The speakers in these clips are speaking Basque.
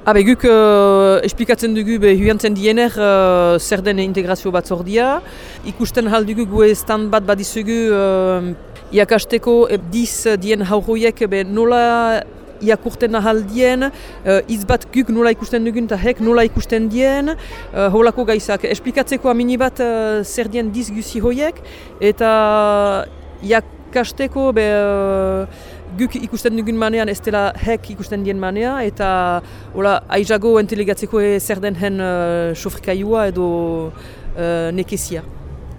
Habe, guk uh, esplikatzen dugu be huiantzen diener uh, zer den integrazio bat zordia. Ikusten hal dugu gue stand bat badizugu uh, iakasteko diz dien haurroiek nola iakurten ahal dien, uh, iz bat guk nola ikusten dugun eta hek nola ikusten dien, uh, holako gaizak. Esplikatzeko amini bat uh, zer dien diz guzi hoiek eta iakasteko be... Uh, guk ikusten dugun manean ez dela hek ikusten dien manea eta hola aizago entelegatzeko e zer den hen uh, sofrikaiua edo uh, nekezia.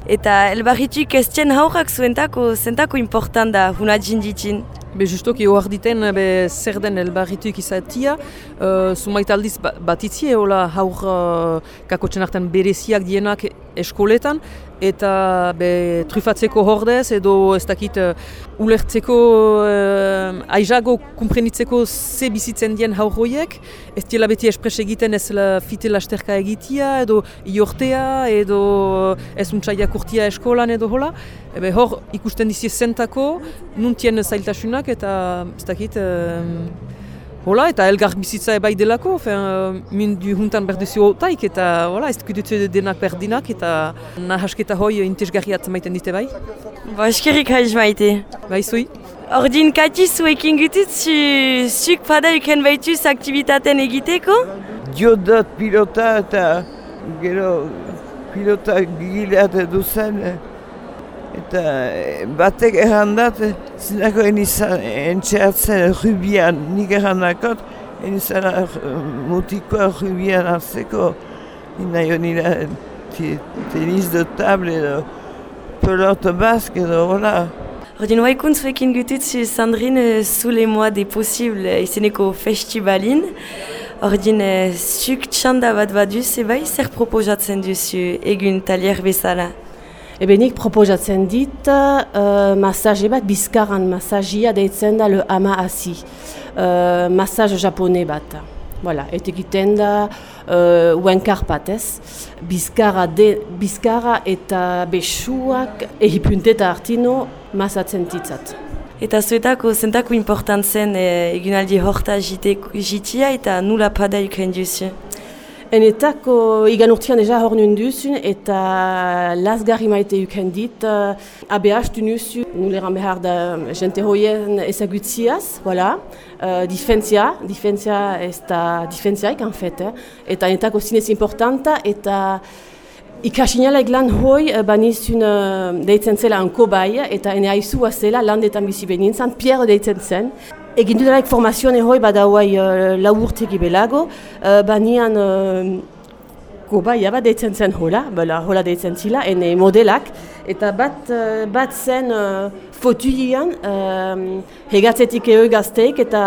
Eta elbarrituk ez txen haurrak zuentako zentako important da huna jinditin? Be justoki hor diten be zer den elbarrituk izatia, uh, sumaitaldiz ba, batitzie hola haur uh, kakotxen artean bereziak dienak eskoletan, eta be, trufatzeko hordez edo ez dakit uh, ulertzeko uh, aizago kumprenitzeko ze bizitzen dien haurroiek ez diela beti espres egiten ez la fite lasterka egitia edo iortea edo ez untsaia kurtia eskolan edo hola. Ebe, hor ikusten dizie zentako nuntien zailtasunak eta ez dakit Hola, eta elgar bizitza ebai delako, fin, uh, min du juntan berduzio taik, eta hola, ez dukudutu denak berdinak, eta nahasketa hoi intezgarriat maiten dite bai. Ba, eskerrik haiz maite. Bai, zui. Ordin kati zuekin gutut, zu, zuk pada uken baituz aktivitaten egiteko? Diodot pilota eta gero pilota gileat edu zen. Eta eh, batek errandat, zinako enizan entxeatzen rubian, nik errandakot, enizan mutikoa rubian hartzeko, nina jo nila teniz de table edo pelote bask edo hola. Ordin waikuntz fekin gutut zu Sandrine zule moa de posible izeneko festivalin. Ordin zuk txanda bat baduz, ebai zer proposatzen duzu egun talier bezala? Ebe nik proposatzen dit uh, masaje bat, bizkaran masajia deitzen da le ama hasi. Uh, masaj japone bat. Voilà, eta egiten da uh, uenkar batez. Bizkara, de, bizkara eta besuak egipunteta hartino masatzen ditzat. Eta zuetako zentako importantzen eh, egunaldi horta jitia eta nula pada ikan duzu? Enetako igan urtean eza hor nuen duzun eta lasgarri maite uken dit uh, abeaztu nuzu nuleran behar da jente hoien ezagutziaz, voilà. Uh, difentzia, difentzia ez da difentziaik en fet, eh? eta enetako zinez importanta eta ikasinala eglan hoi banizun uh, deitzen zela anko bai eta ene haizua zela landetan bizi benintzen, Pierre deitzen zen. Egin dudalaik formazioan ehoi badauai uh, lau urtegi belago, uh, banian uh, gobaia bat deitzen zen hola, bela hola deitzen zila, ene modelak, eta bat, uh, bat zen uh, fotuian uh, hegatzetik eo gazteik, eta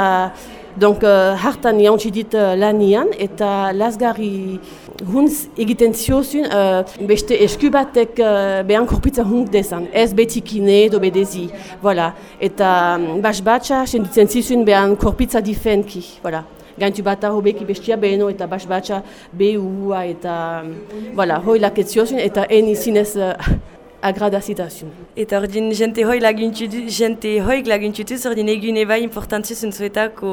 donc, uh, hartan jauntzi dit uh, lanian, eta lasgarri huntz egiten ziozun uh, beste esku batek uh, behan korpitza hunt dezan, ez betikine edo bedezi, voilà. Eta um, bas batxa, senditzen zizun behan korpitza difenki, voilà. Gaintu bat hobeki bestia beheno eta bas batxa behua eta, um, voilà, hoi laketziosun eta eni zinez uh, agradazitazun. Eta ordin jente hoi laguntzutu, jente hoi laguntzutu, ordin egun eba importantzio zuntzuetako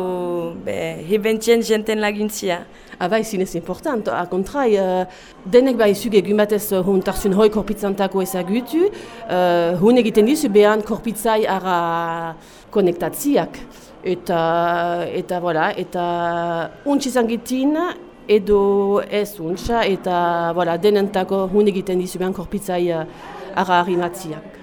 hebentien jenten laguntzia. Aba zinez important, a kontrai, uh, denek bai zuge egun batez uh, hun tarzun hoi korpitzantako ezagutu, uh, hun egiten dizu behan korpitzai ara konektatziak. Eta, eta, voilà, eta untxizan gitin, edo ez untxa, eta voilà, denentako hun egiten dizu behan korpitzai uh, ara harimatziak.